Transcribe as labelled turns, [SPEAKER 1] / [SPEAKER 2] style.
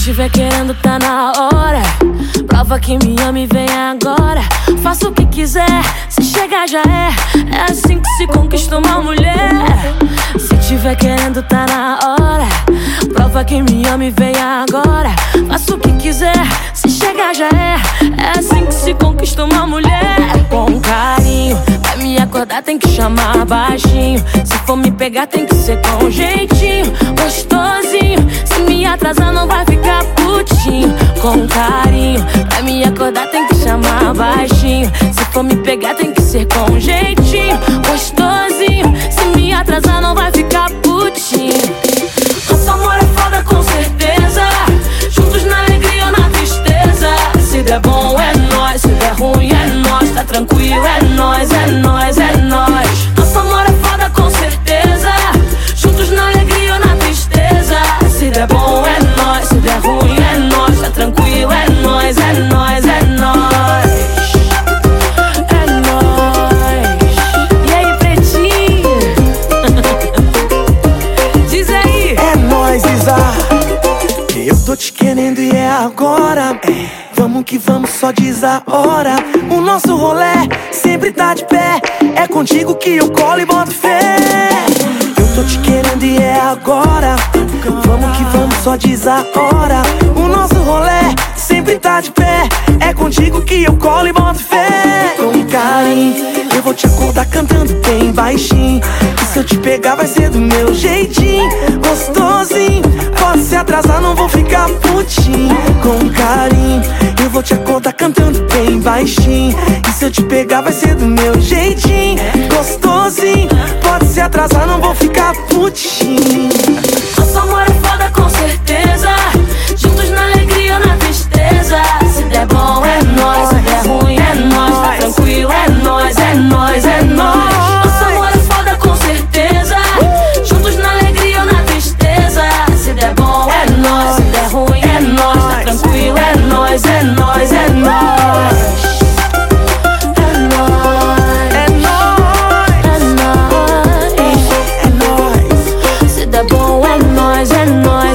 [SPEAKER 1] tiver querendo, tá na hora. Prova que me ama e vem agora. Faça o que quiser, se chegar já é. É assim que se conquista uma mulher. Se tiver querendo, tá na hora. Prova que me ama e vem agora. Faça o que quiser, se chegar já é. É assim que se conquista uma mulher. Com carinho, pra me acordar tem que chamar baixinho. Se for me pegar, tem que ser com jeitinho. Gostoso carinho, pra me acordar tem que chamar baixinho. Se for me pegar, tem que ser com jeitinho, gostosinho.
[SPEAKER 2] Te querendo e é agora. É, vamos que vamos, só diz a hora. O nosso rolê sempre tá de pé. É contigo que eu colo e boto fé. Eu tô te querendo e é agora. Vamos que vamos, só diz a hora. O nosso rolê sempre tá de pé. É contigo que eu colo e boto fé. Com carinho, eu vou te acordar cantando bem baixinho. E se eu te pegar, vai ser do meu jeitinho. Gostosinho, pode se atrasar, não vou ficar putinho. Com carinho, eu vou te acordar cantando bem baixinho. E se eu te pegar, vai ser do meu jeitinho. Gostosinho, pode se atrasar, não vou ficar putinho.
[SPEAKER 1] é nós, é nós.